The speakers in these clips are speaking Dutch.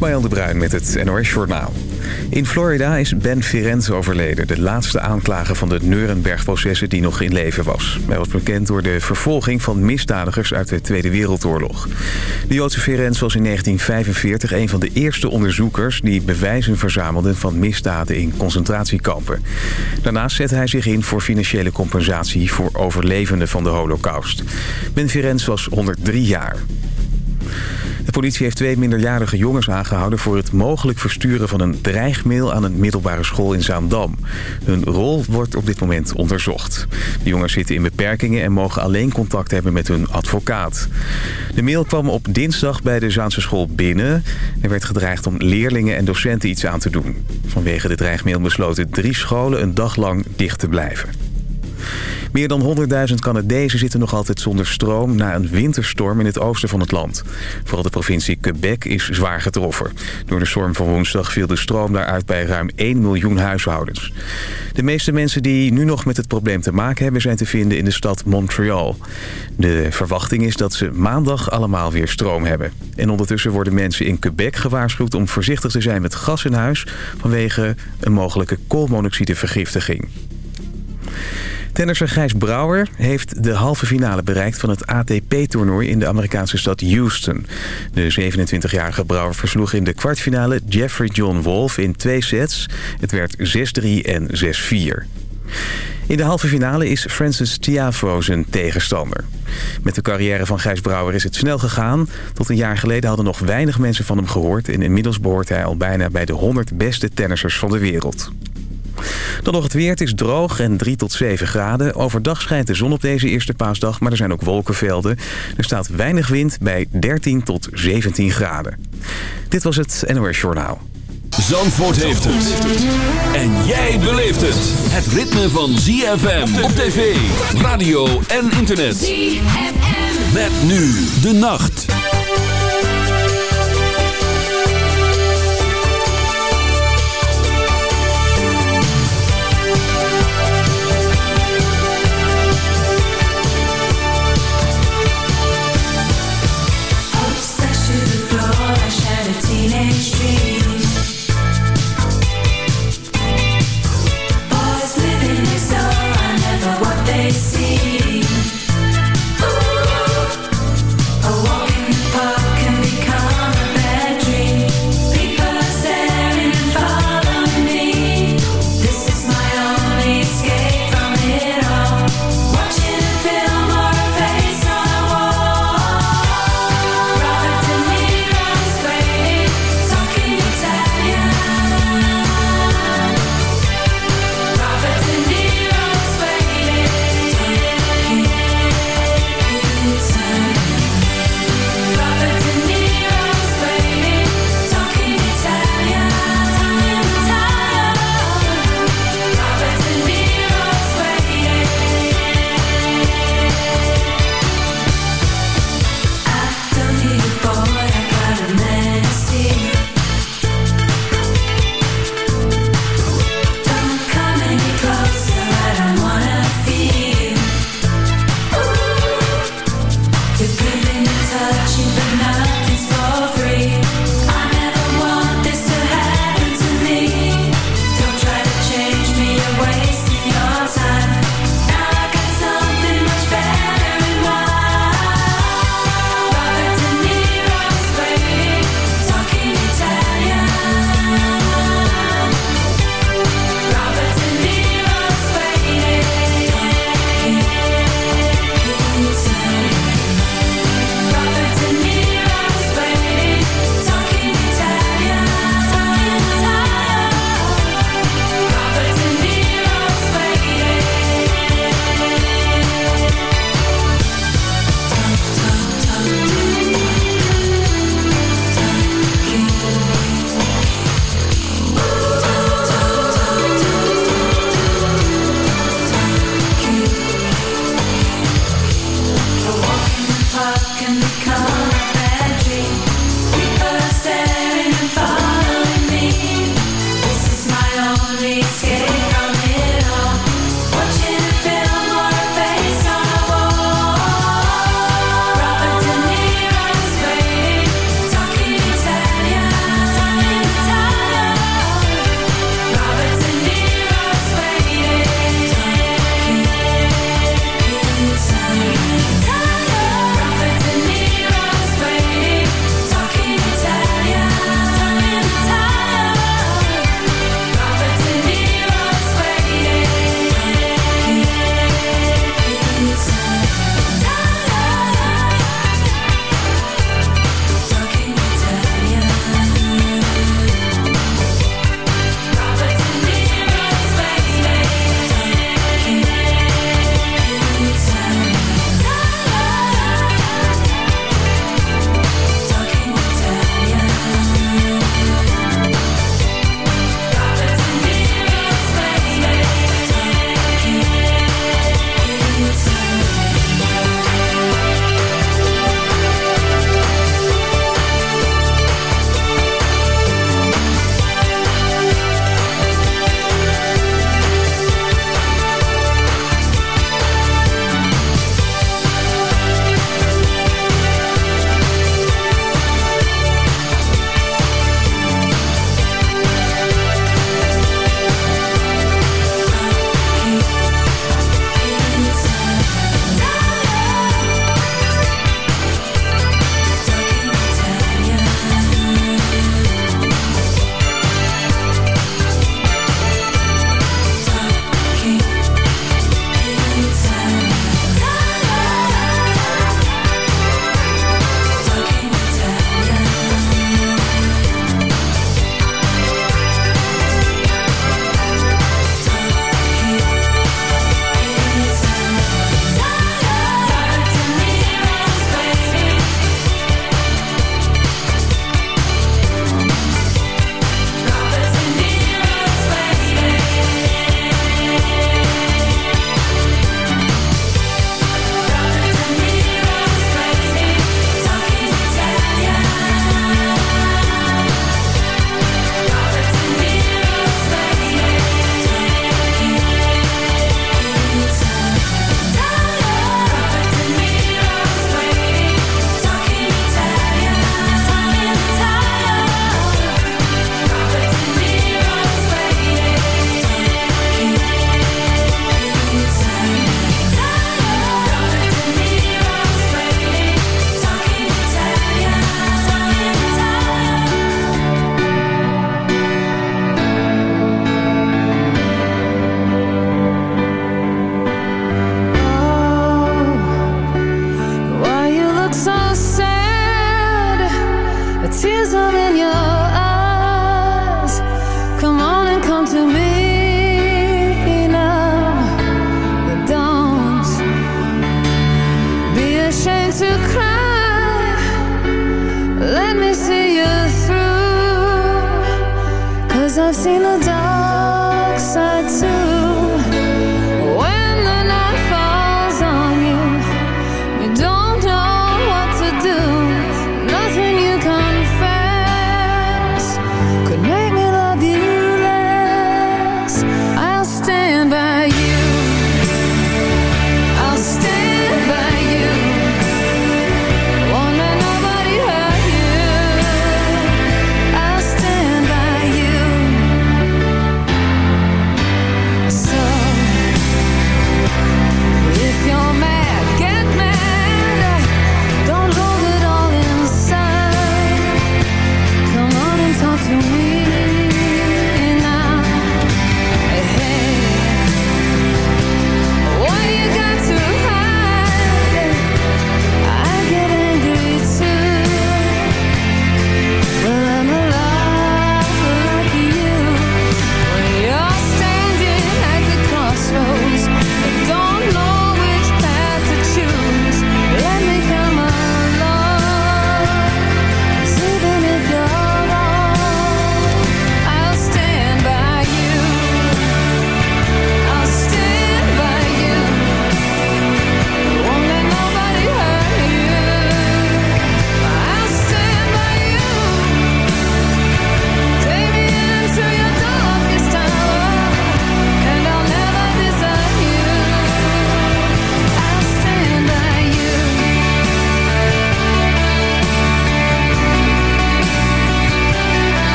Ismaël de Bruin met het NOS Journaal. In Florida is Ben Firenze overleden, de laatste aanklager van de Nuremberg-processen die nog in leven was. Hij was bekend door de vervolging van misdadigers uit de Tweede Wereldoorlog. De Joodse Firenze was in 1945 een van de eerste onderzoekers die bewijzen verzamelden van misdaden in concentratiekampen. Daarnaast zette hij zich in voor financiële compensatie voor overlevenden van de holocaust. Ben Firenze was 103 jaar. De politie heeft twee minderjarige jongens aangehouden... voor het mogelijk versturen van een dreigmail aan een middelbare school in Zaandam. Hun rol wordt op dit moment onderzocht. De jongens zitten in beperkingen en mogen alleen contact hebben met hun advocaat. De mail kwam op dinsdag bij de Zaanse school binnen. Er werd gedreigd om leerlingen en docenten iets aan te doen. Vanwege de dreigmail besloten drie scholen een dag lang dicht te blijven. Meer dan 100.000 Canadezen zitten nog altijd zonder stroom... na een winterstorm in het oosten van het land. Vooral de provincie Quebec is zwaar getroffen. Door de storm van woensdag viel de stroom daaruit bij ruim 1 miljoen huishoudens. De meeste mensen die nu nog met het probleem te maken hebben... zijn te vinden in de stad Montreal. De verwachting is dat ze maandag allemaal weer stroom hebben. En ondertussen worden mensen in Quebec gewaarschuwd... om voorzichtig te zijn met gas in huis... vanwege een mogelijke koolmonoxidevergiftiging. Tennisser Gijs Brouwer heeft de halve finale bereikt van het ATP-toernooi in de Amerikaanse stad Houston. De 27-jarige Brouwer versloeg in de kwartfinale Jeffrey John Wolf in twee sets. Het werd 6-3 en 6-4. In de halve finale is Francis Tiafoe zijn tegenstander. Met de carrière van Gijs Brouwer is het snel gegaan. Tot een jaar geleden hadden nog weinig mensen van hem gehoord... en inmiddels behoort hij al bijna bij de 100 beste tennissers van de wereld. Dan nog het weer. Het is droog en 3 tot 7 graden. Overdag schijnt de zon op deze eerste paasdag, maar er zijn ook wolkenvelden. Er staat weinig wind bij 13 tot 17 graden. Dit was het NOS Journaal. Zandvoort heeft het. En jij beleeft het. Het ritme van ZFM op tv, radio en internet. ZFM. Met nu de nacht.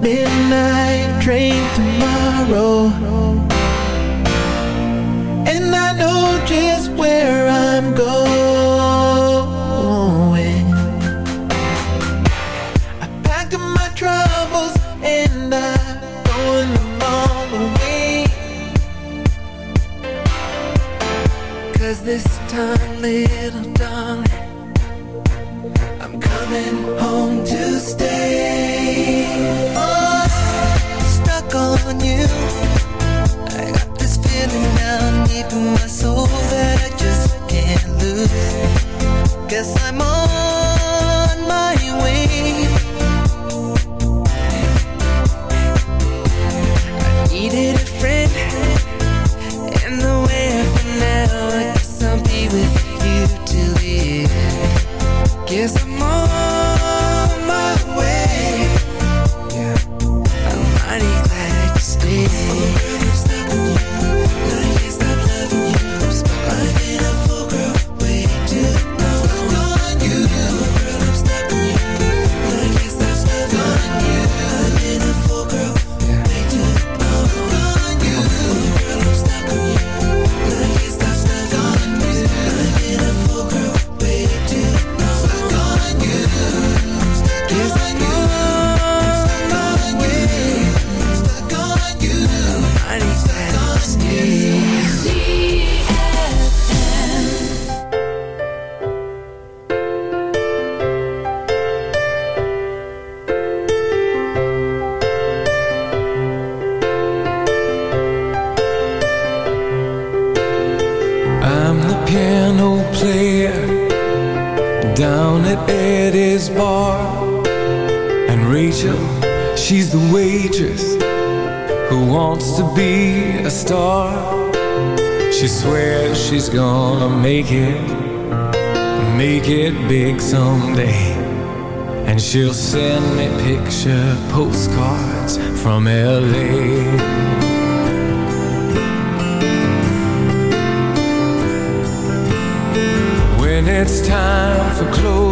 midnight train tomorrow. And I know just where I'm going. I packed up my troubles and I'm throwing them all away Cause this time little at his bar And Rachel, she's the waitress Who wants to be a star She swears she's gonna make it Make it big someday And she'll send me picture postcards from L.A. it's time for closure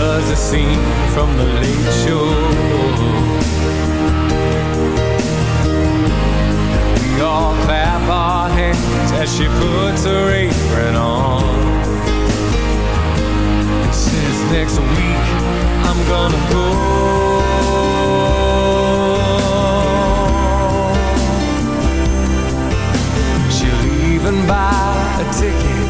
was a scene from the late show. We all clap our hands as she puts her apron on. And says next week I'm gonna go. She'll even buy a ticket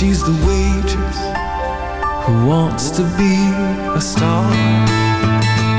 she's the waitress who wants to be a star.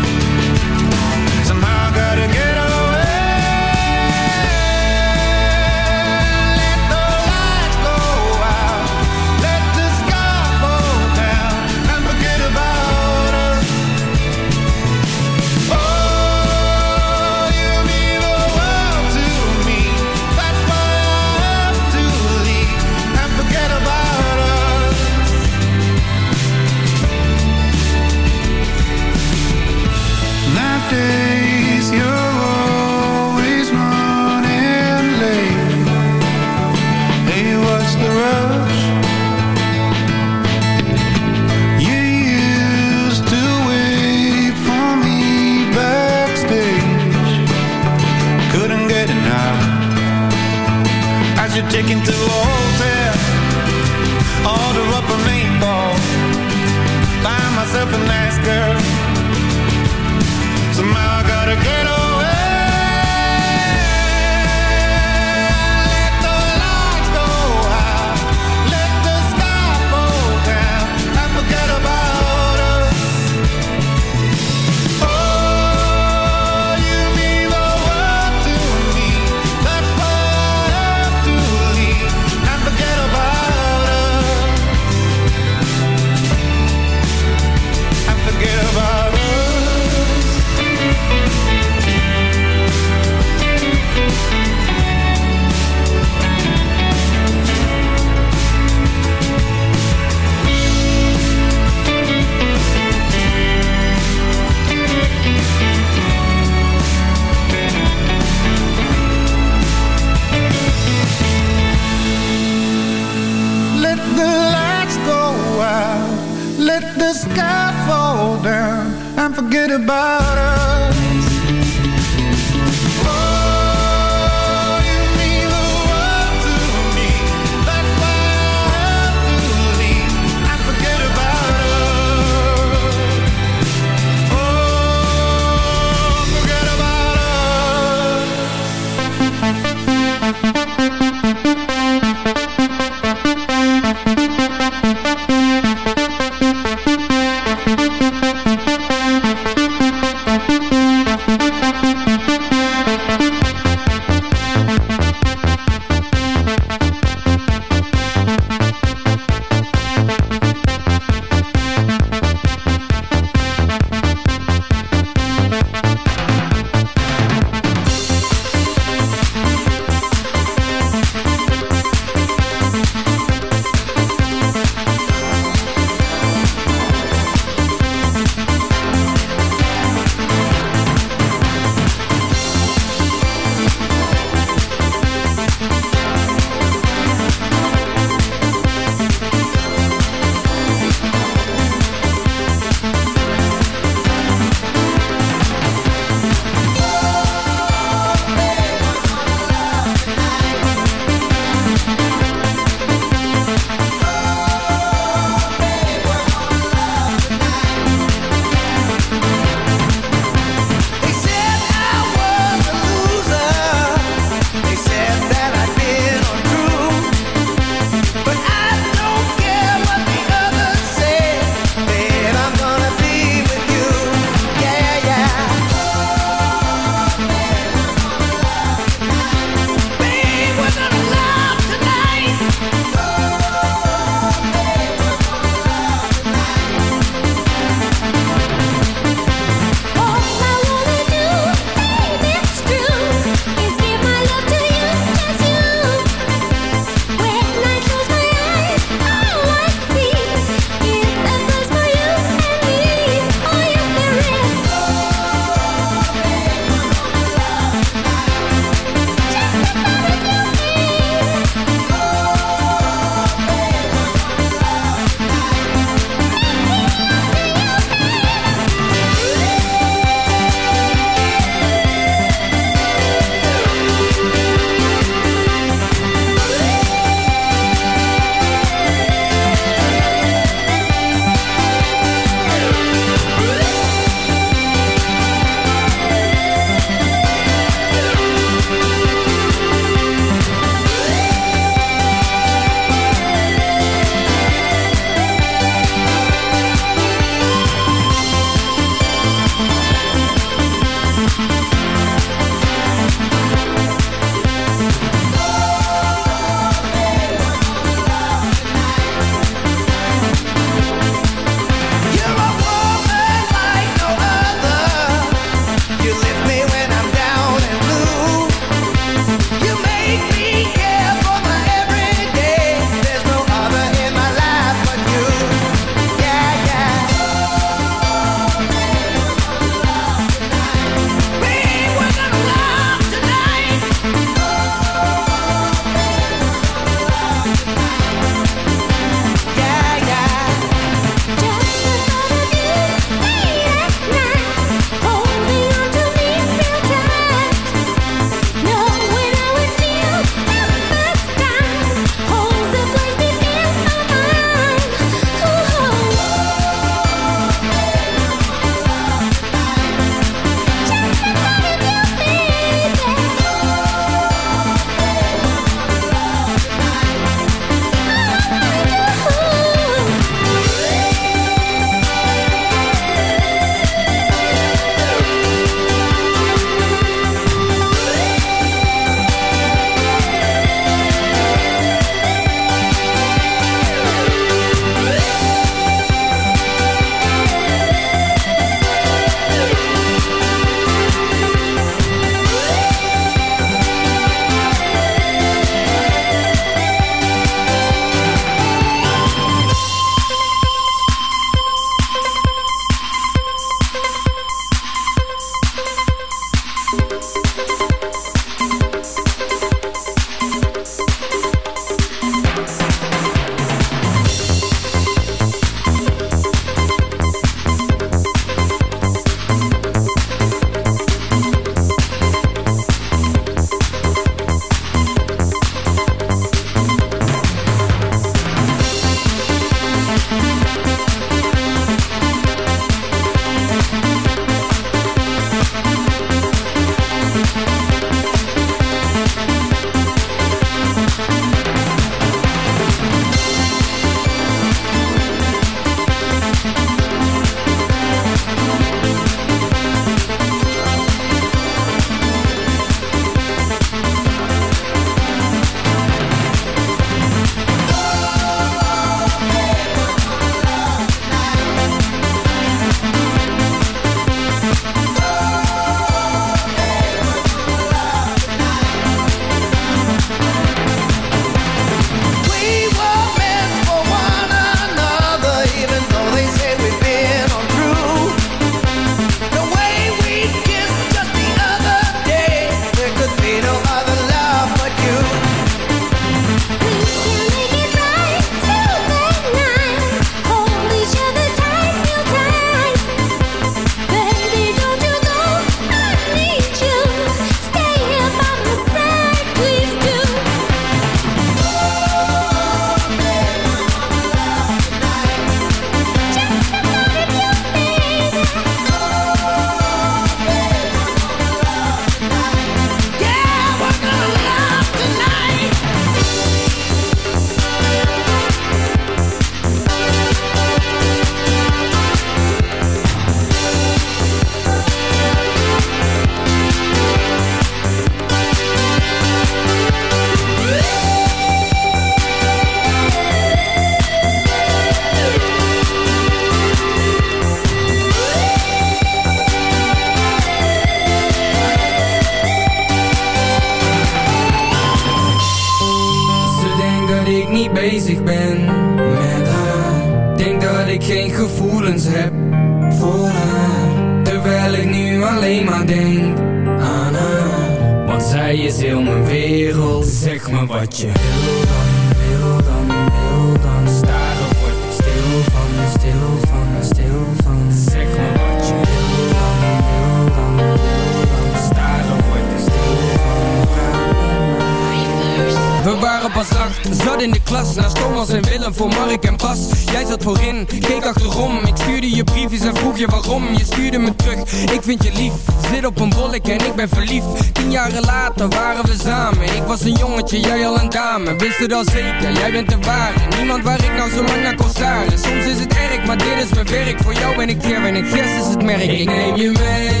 Al zeker, jij bent de ware. Niemand waar ik nou zo lang naar kon staren. Soms is het erg, maar dit is mijn werk. Voor jou ben ik hier en ik yes is het merk. Ik neem je mee.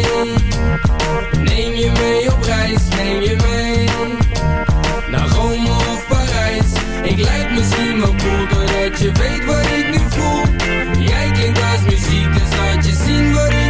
Neem je mee op reis, neem je mee naar Rome of Parijs. Ik lijk misschien wel cool Doordat je weet wat ik nu voel. Jij klinkt als muziek Dus laat je zien wat ik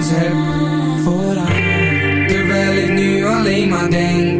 gevoelens heb voor haar Terwijl ik nu alleen maar denk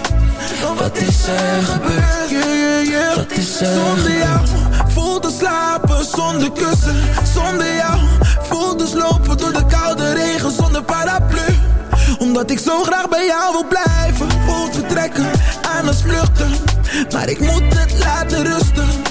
Wat is er gebeurd Wat is er Zonder jou voel te slapen zonder kussen. Zonder jou voel dus lopen door de koude regen zonder paraplu. Omdat ik zo graag bij jou wil blijven. Voel vertrekken aan het vluchten. Maar ik moet het laten rusten.